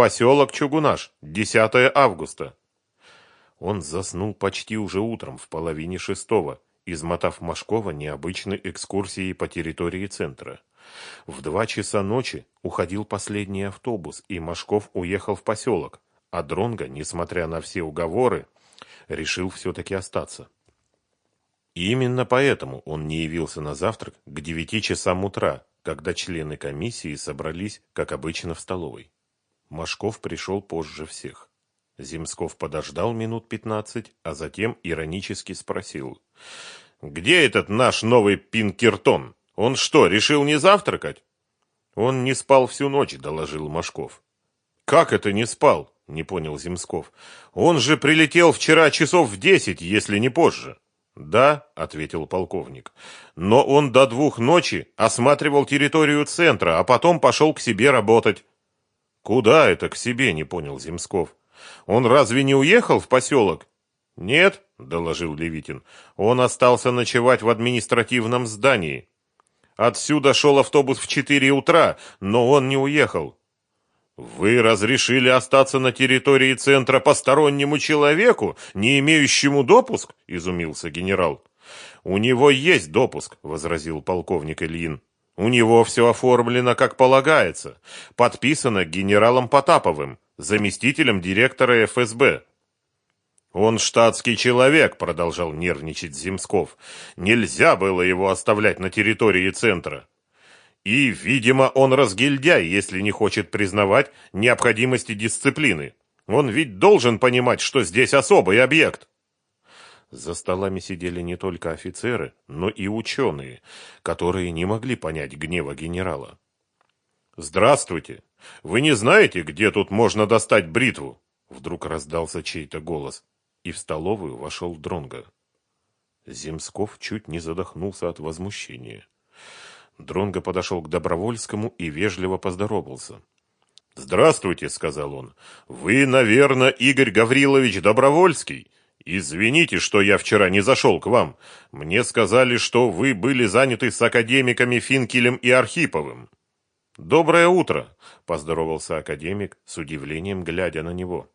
поселок Чугунаш, 10 августа. Он заснул почти уже утром, в половине шестого, измотав Машкова необычной экскурсией по территории центра. В два часа ночи уходил последний автобус, и Машков уехал в поселок, а Дронга, несмотря на все уговоры, решил все-таки остаться. И именно поэтому он не явился на завтрак к девяти часам утра, когда члены комиссии собрались, как обычно, в столовой. Машков пришел позже всех. Земсков подождал минут пятнадцать, а затем иронически спросил. «Где этот наш новый Пинкертон? Он что, решил не завтракать?» «Он не спал всю ночь», — доложил Машков. «Как это не спал?» — не понял Земсков. «Он же прилетел вчера часов в десять, если не позже». «Да», — ответил полковник, — «но он до двух ночи осматривал территорию центра, а потом пошел к себе работать». «Куда это к себе?» — не понял Земсков. «Он разве не уехал в поселок?» «Нет», — доложил Левитин, — «он остался ночевать в административном здании. Отсюда шел автобус в четыре утра, но он не уехал». «Вы разрешили остаться на территории центра постороннему человеку, не имеющему допуск?» – изумился генерал. «У него есть допуск», – возразил полковник Ильин. «У него все оформлено как полагается, подписано генералом Потаповым, заместителем директора ФСБ». «Он штатский человек», — продолжал нервничать Земсков. «Нельзя было его оставлять на территории центра. И, видимо, он разгильдяй, если не хочет признавать необходимости дисциплины. Он ведь должен понимать, что здесь особый объект. За столами сидели не только офицеры, но и ученые, которые не могли понять гнева генерала. «Здравствуйте! Вы не знаете, где тут можно достать бритву?» Вдруг раздался чей-то голос, и в столовую вошел Дронга. Земсков чуть не задохнулся от возмущения. Дронго подошел к Добровольскому и вежливо поздоровался. «Здравствуйте», — сказал он. «Вы, наверное, Игорь Гаврилович Добровольский? Извините, что я вчера не зашел к вам. Мне сказали, что вы были заняты с академиками Финкелем и Архиповым». «Доброе утро», — поздоровался академик, с удивлением глядя на него.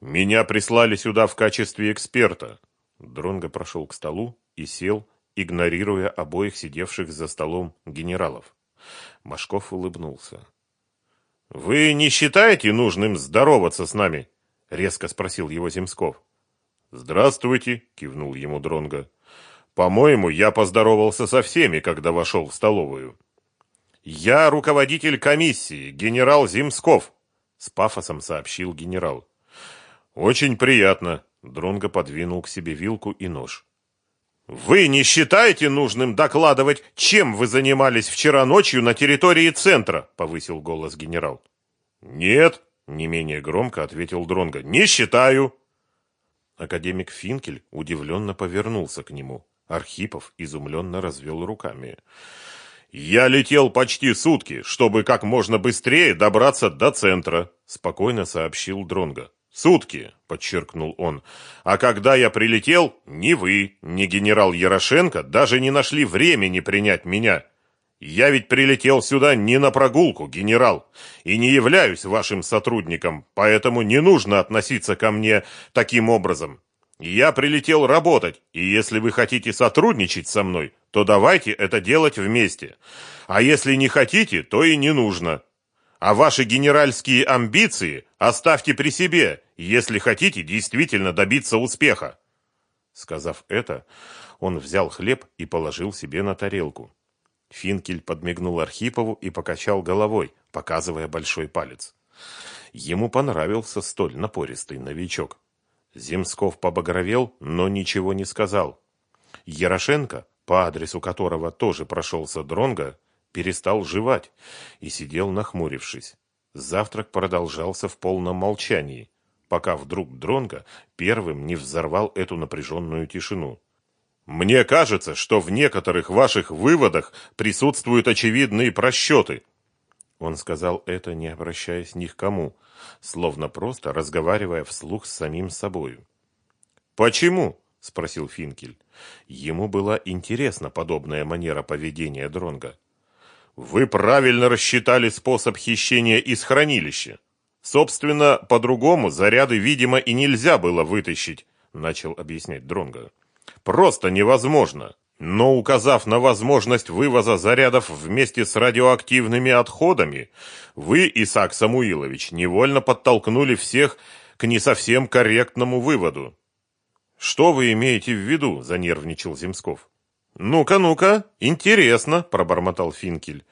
«Меня прислали сюда в качестве эксперта». Дронго прошел к столу и сел, игнорируя обоих сидевших за столом генералов. Машков улыбнулся. «Вы не считаете нужным здороваться с нами?» — резко спросил его Земсков. «Здравствуйте», — кивнул ему Дронга. «По-моему, я поздоровался со всеми, когда вошел в столовую». «Я руководитель комиссии, генерал Земсков», — с пафосом сообщил генерал. «Очень приятно», — Дронго подвинул к себе вилку и нож. Вы не считаете нужным докладывать, чем вы занимались вчера ночью на территории центра? повысил голос генерал. Нет, не менее громко ответил Дронга. Не считаю. Академик Финкель удивленно повернулся к нему. Архипов изумленно развел руками. «Я летел почти сутки, чтобы как можно быстрее добраться до центра», — спокойно сообщил Дронга. Сутки, подчеркнул он. А когда я прилетел, ни вы, ни генерал Ярошенко даже не нашли времени принять меня. Я ведь прилетел сюда не на прогулку, генерал, и не являюсь вашим сотрудником, поэтому не нужно относиться ко мне таким образом. Я прилетел работать, и если вы хотите сотрудничать со мной, то давайте это делать вместе. А если не хотите, то и не нужно. А ваши генеральские амбиции оставьте при себе, если хотите действительно добиться успеха. Сказав это, он взял хлеб и положил себе на тарелку. Финкель подмигнул Архипову и покачал головой, показывая большой палец. Ему понравился столь напористый новичок. Земсков побагровел, но ничего не сказал. Ярошенко, по адресу которого тоже прошелся Дронга, перестал жевать и сидел нахмурившись. Завтрак продолжался в полном молчании, пока вдруг Дронго первым не взорвал эту напряженную тишину. «Мне кажется, что в некоторых ваших выводах присутствуют очевидные просчеты». Он сказал это, не обращаясь ни к кому, словно просто разговаривая вслух с самим собою. «Почему?» – спросил Финкель. Ему была интересна подобная манера поведения Дронга. Вы правильно рассчитали способ хищения из хранилища. Собственно, по-другому заряды, видимо, и нельзя было вытащить, начал объяснять Дронга. Просто невозможно. Но указав на возможность вывоза зарядов вместе с радиоактивными отходами, вы, Исаак Самуилович, невольно подтолкнули всех к не совсем корректному выводу. Что вы имеете в виду? занервничал Земсков. Ну-ка, ну-ка, интересно, пробормотал Финкель.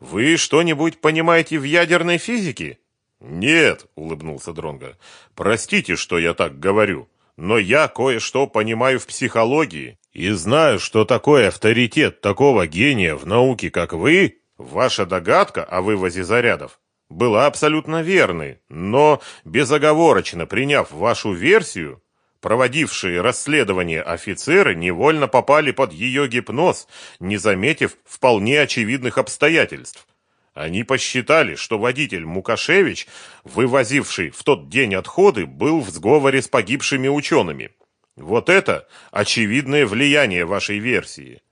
Вы что-нибудь понимаете в ядерной физике? Нет, улыбнулся Дронга. Простите, что я так говорю но я кое-что понимаю в психологии и знаю, что такой авторитет такого гения в науке, как вы, ваша догадка о вывозе зарядов была абсолютно верной, но безоговорочно приняв вашу версию, проводившие расследование офицеры невольно попали под ее гипноз, не заметив вполне очевидных обстоятельств. Они посчитали, что водитель Мукашевич, вывозивший в тот день отходы, был в сговоре с погибшими учеными. Вот это очевидное влияние вашей версии.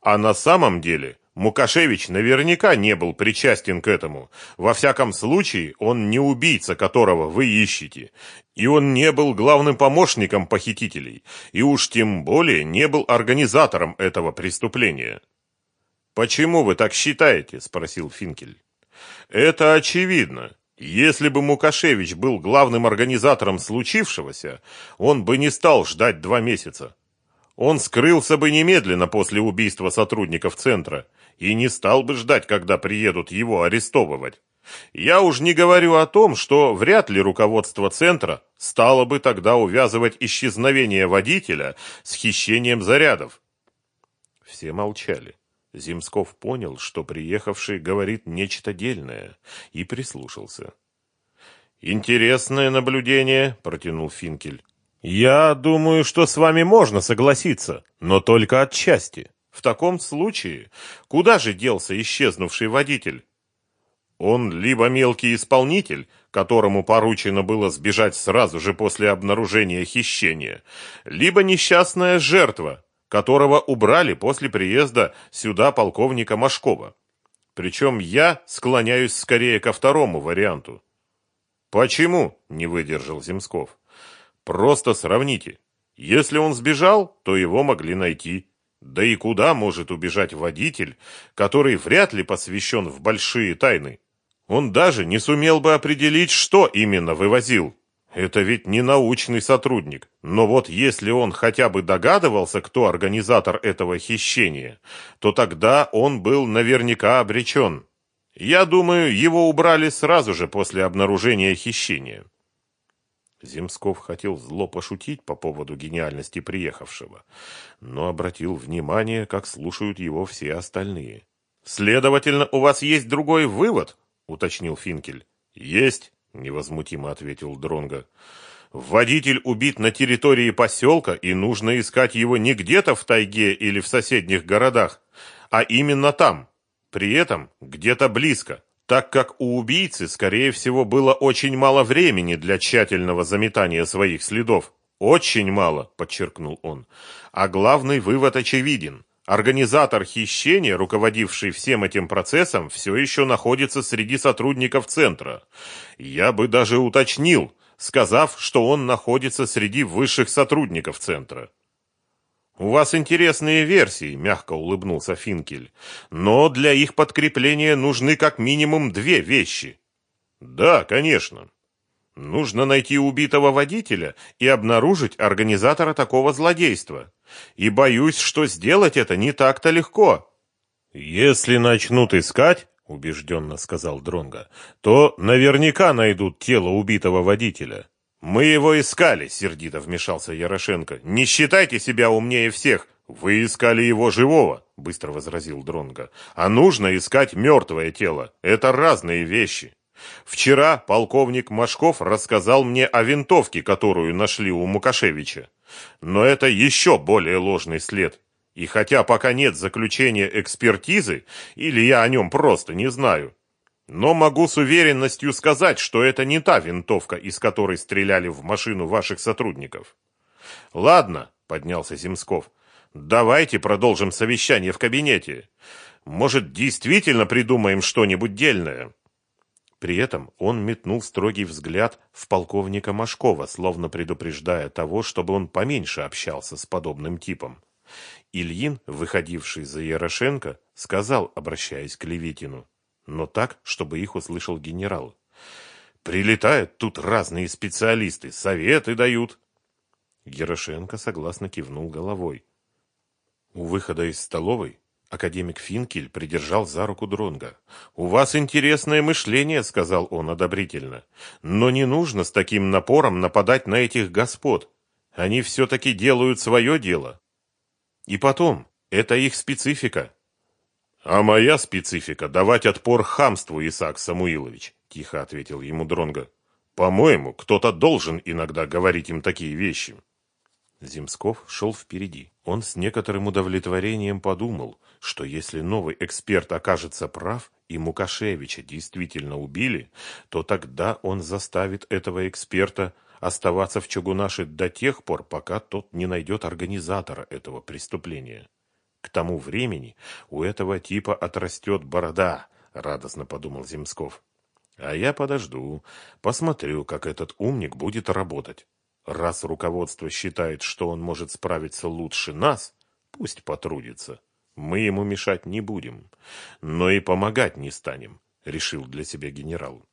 А на самом деле Мукашевич наверняка не был причастен к этому. Во всяком случае, он не убийца, которого вы ищете. И он не был главным помощником похитителей. И уж тем более не был организатором этого преступления. «Почему вы так считаете?» – спросил Финкель. «Это очевидно. Если бы Мукашевич был главным организатором случившегося, он бы не стал ждать два месяца. Он скрылся бы немедленно после убийства сотрудников центра и не стал бы ждать, когда приедут его арестовывать. Я уж не говорю о том, что вряд ли руководство центра стало бы тогда увязывать исчезновение водителя с хищением зарядов. Все молчали. Земсков понял, что приехавший говорит нечто дельное, и прислушался. «Интересное наблюдение», — протянул Финкель. «Я думаю, что с вами можно согласиться, но только отчасти. В таком случае, куда же делся исчезнувший водитель? Он либо мелкий исполнитель, которому поручено было сбежать сразу же после обнаружения хищения, либо несчастная жертва, которого убрали после приезда сюда полковника Машкова. Причем я склоняюсь скорее ко второму варианту. Почему? не выдержал Земсков. Просто сравните. Если он сбежал, то его могли найти. Да и куда может убежать водитель, который вряд ли посвящен в большие тайны? Он даже не сумел бы определить, что именно вывозил. Это ведь не научный сотрудник. Но вот если он хотя бы догадывался, кто организатор этого хищения, то тогда он был наверняка обречен. Я думаю, его убрали сразу же после обнаружения хищения. Земсков хотел зло пошутить по поводу гениальности приехавшего, но обратил внимание, как слушают его все остальные. «Следовательно, у вас есть другой вывод?» — уточнил Финкель. «Есть невозмутимо ответил Дронга. Водитель убит на территории поселка, и нужно искать его не где-то в тайге или в соседних городах, а именно там. При этом где-то близко, так как у убийцы, скорее всего, было очень мало времени для тщательного заметания своих следов. Очень мало, подчеркнул он. А главный вывод очевиден. Организатор хищения, руководивший всем этим процессом, все еще находится среди сотрудников центра. Я бы даже уточнил, сказав, что он находится среди высших сотрудников центра. «У вас интересные версии», — мягко улыбнулся Финкель. «Но для их подкрепления нужны как минимум две вещи». «Да, конечно. Нужно найти убитого водителя и обнаружить организатора такого злодейства. И боюсь, что сделать это не так-то легко. Если начнут искать, убежденно сказал Дронга, то наверняка найдут тело убитого водителя. Мы его искали, сердито вмешался Ярошенко. Не считайте себя умнее всех. Вы искали его живого, быстро возразил Дронга. А нужно искать мертвое тело. Это разные вещи. Вчера полковник Машков рассказал мне о винтовке, которую нашли у Мукашевича. Но это еще более ложный след. И хотя пока нет заключения экспертизы, или я о нем просто не знаю, но могу с уверенностью сказать, что это не та винтовка, из которой стреляли в машину ваших сотрудников. Ладно, поднялся Земсков. Давайте продолжим совещание в кабинете. Может, действительно придумаем что-нибудь дельное. При этом он метнул строгий взгляд в полковника Машкова, словно предупреждая того, чтобы он поменьше общался с подобным типом. Ильин, выходивший за Ярошенко, сказал, обращаясь к Левитину, но так, чтобы их услышал генерал. «Прилетают тут разные специалисты, советы дают». Ярошенко согласно кивнул головой. У выхода из столовой академик Финкель придержал за руку Дронга. «У вас интересное мышление», — сказал он одобрительно. «Но не нужно с таким напором нападать на этих господ. Они все-таки делают свое дело. И потом, это их специфика. А моя специфика — давать отпор хамству, Исаак Самуилович, — тихо ответил ему Дронга. По-моему, кто-то должен иногда говорить им такие вещи. Земсков шел впереди. Он с некоторым удовлетворением подумал, что если новый эксперт окажется прав и Мукашевича действительно убили, то тогда он заставит этого эксперта оставаться в Чугунаше до тех пор, пока тот не найдет организатора этого преступления. К тому времени у этого типа отрастет борода, радостно подумал Земсков. А я подожду, посмотрю, как этот умник будет работать. Раз руководство считает, что он может справиться лучше нас, пусть потрудится. Мы ему мешать не будем, но и помогать не станем, решил для себя генерал.